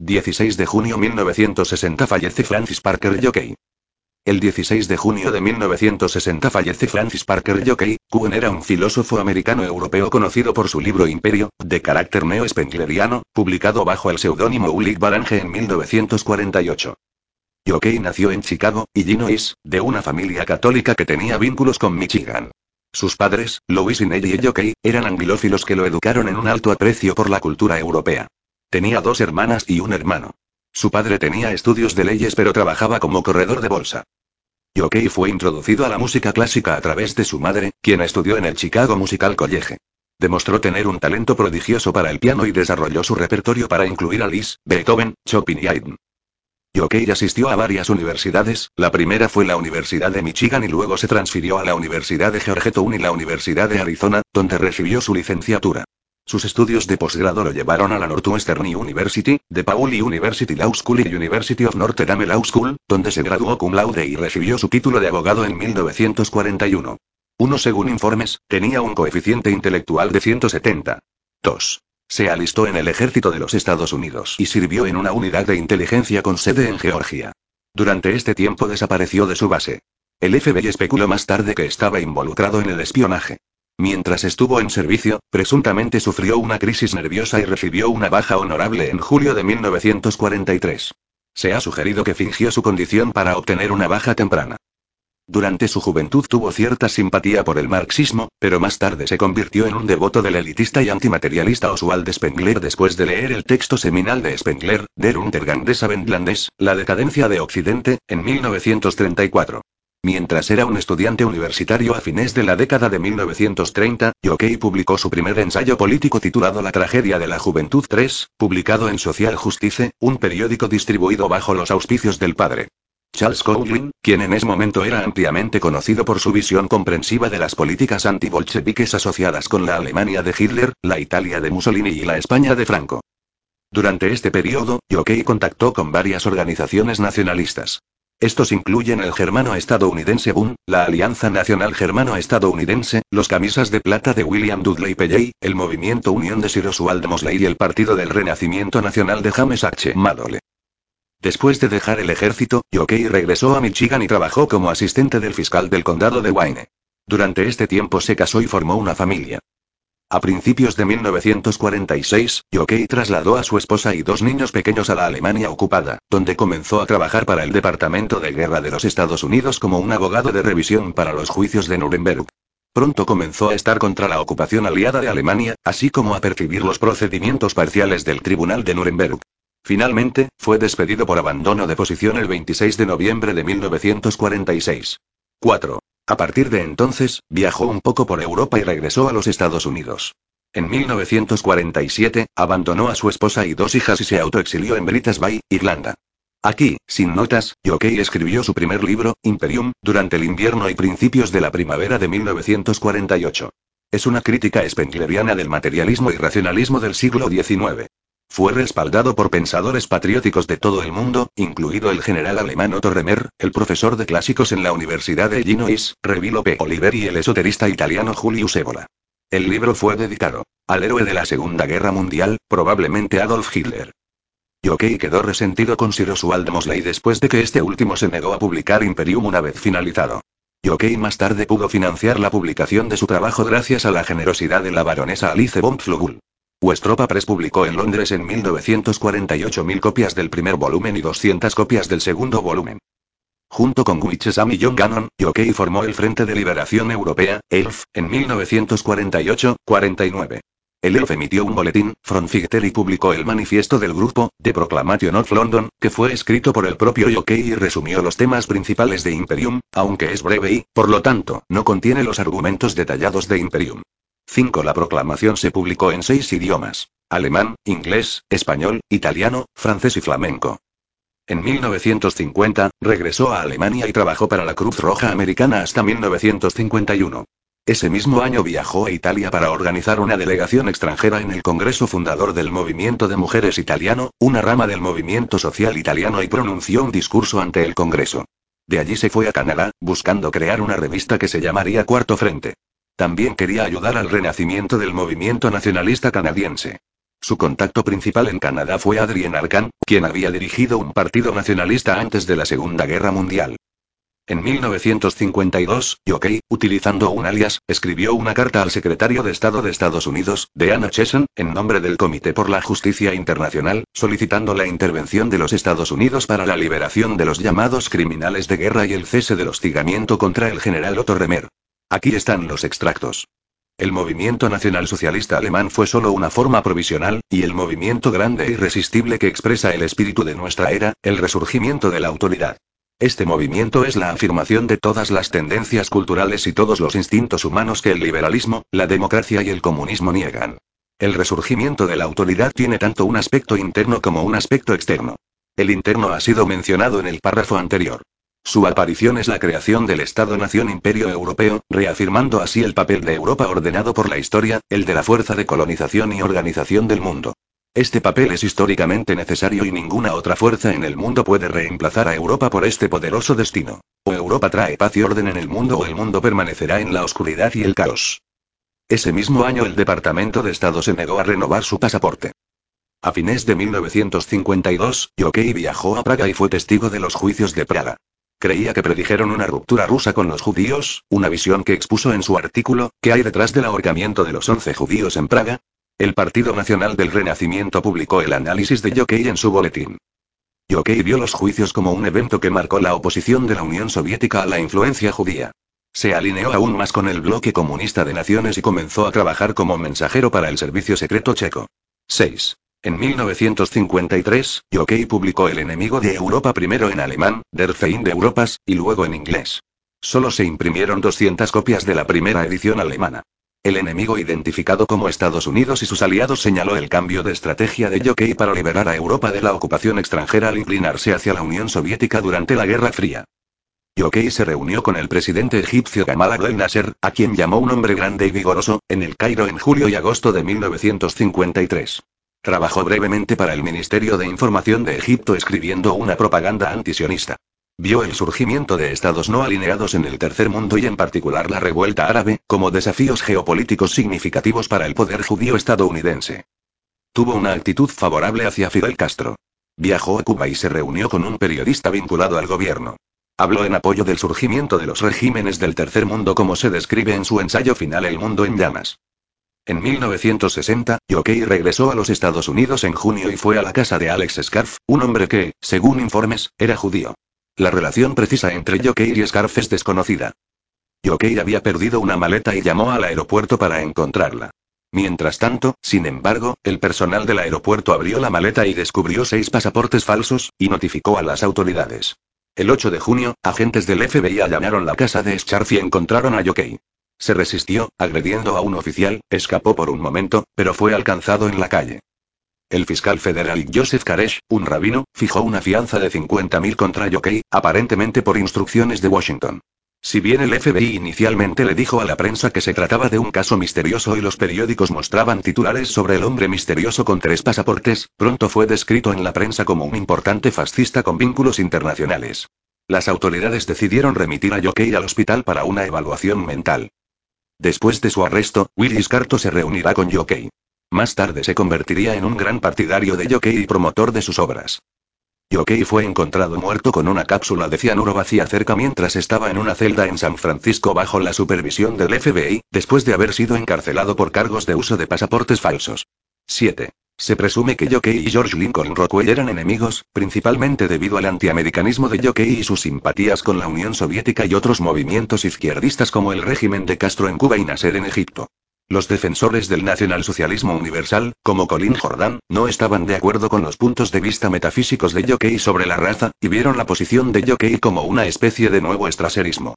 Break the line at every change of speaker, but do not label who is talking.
16 de junio 1960 fallece Francis Parker Yockey. El 16 de junio de 1960 fallece Francis Parker Yockey. Quinn era un filósofo americano-europeo conocido por su libro Imperio, de carácter neo-spengleriano, publicado bajo el seudónimo Ulrich Barange en 1948. Yockey nació en Chicago, Illinois, de una familia católica que tenía vínculos con Michigan. Sus padres, Louis y Nellie Yockey, eran anglófilos que lo educaron en un alto aprecio por la cultura europea. Tenía dos hermanas y un hermano. Su padre tenía estudios de leyes pero trabajaba como corredor de bolsa. Yockey fue introducido a la música clásica a través de su madre, quien estudió en el Chicago Musical College. Demostró tener un talento prodigioso para el piano y desarrolló su repertorio para incluir a Liszt, Beethoven, Chopin y Haydn. Yockey asistió a varias universidades, la primera fue la Universidad de Michigan y luego se transfirió a la Universidad de Georgetown y la Universidad de Arizona, donde recibió su licenciatura. Sus estudios de posgrado lo llevaron a la Northwestern University, DePaul University Law School y University of Notre Dame Law School, donde se graduó cum laude y recibió su título de abogado en 1941. Uno según informes, tenía un coeficiente intelectual de 170. 2. Se alistó en el ejército de los Estados Unidos y sirvió en una unidad de inteligencia con sede en Georgia. Durante este tiempo desapareció de su base. El FBI especuló más tarde que estaba involucrado en el espionaje. Mientras estuvo en servicio, presuntamente sufrió una crisis nerviosa y recibió una baja honorable en julio de 1943. Se ha sugerido que fingió su condición para obtener una baja temprana. Durante su juventud tuvo cierta simpatía por el marxismo, pero más tarde se convirtió en un devoto del elitista y antimaterialista Oswald Spengler después de leer el texto seminal de Spengler, Der Untergang des Abendlandes, La decadencia de Occidente, en 1934. Mientras era un estudiante universitario a fines de la década de 1930, Yockey publicó su primer ensayo político titulado La tragedia de la juventud 3, publicado en Social Justice, un periódico distribuido bajo los auspicios del padre. Charles Coughlin, quien en ese momento era ampliamente conocido por su visión comprensiva de las políticas antibolcheviques asociadas con la Alemania de Hitler, la Italia de Mussolini y la España de Franco. Durante este periodo, Yockey contactó con varias organizaciones nacionalistas. Estos incluyen el germano estadounidense BUN, la Alianza Nacional Germano-Estadounidense, los Camisas de Plata de William Dudley Pelley, el Movimiento Unión de Sir Oswald Mosley y el Partido del Renacimiento Nacional de James H. Madole. Después de dejar el ejército, Yockey regresó a Michigan y trabajó como asistente del fiscal del condado de Wayne. Durante este tiempo se casó y formó una familia. A principios de 1946, Yockey trasladó a su esposa y dos niños pequeños a la Alemania ocupada, donde comenzó a trabajar para el Departamento de Guerra de los Estados Unidos como un abogado de revisión para los juicios de Nuremberg. Pronto comenzó a estar contra la ocupación aliada de Alemania, así como a percibir los procedimientos parciales del Tribunal de Nuremberg. Finalmente, fue despedido por abandono de posición el 26 de noviembre de 1946. 4. A partir de entonces, viajó un poco por Europa y regresó a los Estados Unidos. En 1947, abandonó a su esposa y dos hijas y se autoexilió en Britas Bay, Irlanda. Aquí, sin notas, Yockey escribió su primer libro, Imperium, durante el invierno y principios de la primavera de 1948. Es una crítica spengleriana del materialismo y racionalismo del siglo XIX. Fue respaldado por pensadores patrióticos de todo el mundo, incluido el general alemán Otto Remer, el profesor de clásicos en la Universidad de Illinois, Revilo P. Oliver y el esoterista italiano Julius Evola. El libro fue dedicado al héroe de la Segunda Guerra Mundial, probablemente Adolf Hitler. Yockey quedó resentido con Sir Oswald Mosley después de que este último se negó a publicar Imperium una vez finalizado. Yockey más tarde pudo financiar la publicación de su trabajo gracias a la generosidad de la baronesa Alice von Flugel. Westropa Press publicó en Londres en 1948 mil copias del primer volumen y 200 copias del segundo volumen. Junto con Wichesam y John Gannon, Yockey formó el Frente de Liberación Europea, ELF, en 1948-49. El ELF emitió un boletín, Figter y publicó el manifiesto del grupo, The Proclamation of London, que fue escrito por el propio Yockey y resumió los temas principales de Imperium, aunque es breve y, por lo tanto, no contiene los argumentos detallados de Imperium. 5. La proclamación se publicó en seis idiomas. Alemán, inglés, español, italiano, francés y flamenco. En 1950, regresó a Alemania y trabajó para la Cruz Roja Americana hasta 1951. Ese mismo año viajó a Italia para organizar una delegación extranjera en el Congreso fundador del Movimiento de Mujeres Italiano, una rama del movimiento social italiano y pronunció un discurso ante el Congreso. De allí se fue a Canadá, buscando crear una revista que se llamaría Cuarto Frente. También quería ayudar al renacimiento del movimiento nacionalista canadiense. Su contacto principal en Canadá fue Adrien Arcan, quien había dirigido un partido nacionalista antes de la Segunda Guerra Mundial. En 1952, Yockey, utilizando un alias, escribió una carta al secretario de Estado de Estados Unidos, Deanna Chesson, en nombre del Comité por la Justicia Internacional, solicitando la intervención de los Estados Unidos para la liberación de los llamados criminales de guerra y el cese del hostigamiento contra el general Otto Remer. Aquí están los extractos. El movimiento nacionalsocialista alemán fue solo una forma provisional, y el movimiento grande e irresistible que expresa el espíritu de nuestra era, el resurgimiento de la autoridad. Este movimiento es la afirmación de todas las tendencias culturales y todos los instintos humanos que el liberalismo, la democracia y el comunismo niegan. El resurgimiento de la autoridad tiene tanto un aspecto interno como un aspecto externo. El interno ha sido mencionado en el párrafo anterior. Su aparición es la creación del Estado-Nación Imperio Europeo, reafirmando así el papel de Europa ordenado por la historia, el de la fuerza de colonización y organización del mundo. Este papel es históricamente necesario y ninguna otra fuerza en el mundo puede reemplazar a Europa por este poderoso destino. O Europa trae paz y orden en el mundo o el mundo permanecerá en la oscuridad y el caos. Ese mismo año el Departamento de Estado se negó a renovar su pasaporte. A fines de 1952, Yockey viajó a Praga y fue testigo de los juicios de Praga. Creía que predijeron una ruptura rusa con los judíos, una visión que expuso en su artículo, ¿Qué hay detrás del ahorcamiento de los once judíos en Praga? El Partido Nacional del Renacimiento publicó el análisis de Yockey en su boletín. Yockey vio los juicios como un evento que marcó la oposición de la Unión Soviética a la influencia judía. Se alineó aún más con el bloque comunista de naciones y comenzó a trabajar como mensajero para el servicio secreto checo. 6. En 1953, Yockey publicó El enemigo de Europa primero en alemán, Der Feind de Europas, y luego en inglés. Solo se imprimieron 200 copias de la primera edición alemana. El enemigo identificado como Estados Unidos y sus aliados señaló el cambio de estrategia de Yockey para liberar a Europa de la ocupación extranjera al inclinarse hacia la Unión Soviética durante la Guerra Fría. Yockey se reunió con el presidente egipcio Gamal Abdel Nasser, a quien llamó un hombre grande y vigoroso, en el Cairo en julio y agosto de 1953. Trabajó brevemente para el Ministerio de Información de Egipto escribiendo una propaganda antisionista. Vio el surgimiento de estados no alineados en el tercer mundo y en particular la revuelta árabe, como desafíos geopolíticos significativos para el poder judío estadounidense. Tuvo una actitud favorable hacia Fidel Castro. Viajó a Cuba y se reunió con un periodista vinculado al gobierno. Habló en apoyo del surgimiento de los regímenes del tercer mundo como se describe en su ensayo final El mundo en llamas. En 1960, Yockey regresó a los Estados Unidos en junio y fue a la casa de Alex Scarf, un hombre que, según informes, era judío. La relación precisa entre Yockey y Scarf es desconocida. Yockey había perdido una maleta y llamó al aeropuerto para encontrarla. Mientras tanto, sin embargo, el personal del aeropuerto abrió la maleta y descubrió seis pasaportes falsos, y notificó a las autoridades. El 8 de junio, agentes del FBI allanaron la casa de Scarf y encontraron a Yockey. Se resistió, agrediendo a un oficial, escapó por un momento, pero fue alcanzado en la calle. El fiscal federal Joseph Karesh, un rabino, fijó una fianza de 50.000 contra Yockey, aparentemente por instrucciones de Washington. Si bien el FBI inicialmente le dijo a la prensa que se trataba de un caso misterioso y los periódicos mostraban titulares sobre el hombre misterioso con tres pasaportes, pronto fue descrito en la prensa como un importante fascista con vínculos internacionales. Las autoridades decidieron remitir a Yockey al hospital para una evaluación mental. Después de su arresto, Willis Carto se reunirá con Yockey. Más tarde se convertiría en un gran partidario de Yockey y promotor de sus obras. Yockey fue encontrado muerto con una cápsula de cianuro vacía cerca mientras estaba en una celda en San Francisco bajo la supervisión del FBI, después de haber sido encarcelado por cargos de uso de pasaportes falsos. 7. Se presume que Yockey y George Lincoln Rockwell eran enemigos, principalmente debido al antiamericanismo de Yockey y sus simpatías con la Unión Soviética y otros movimientos izquierdistas como el régimen de Castro en Cuba y Nasser en Egipto. Los defensores del nacionalsocialismo universal, como Colin Jordan, no estaban de acuerdo con los puntos de vista metafísicos de Yockey sobre la raza, y vieron la posición de Yockey como una especie de nuevo estraserismo.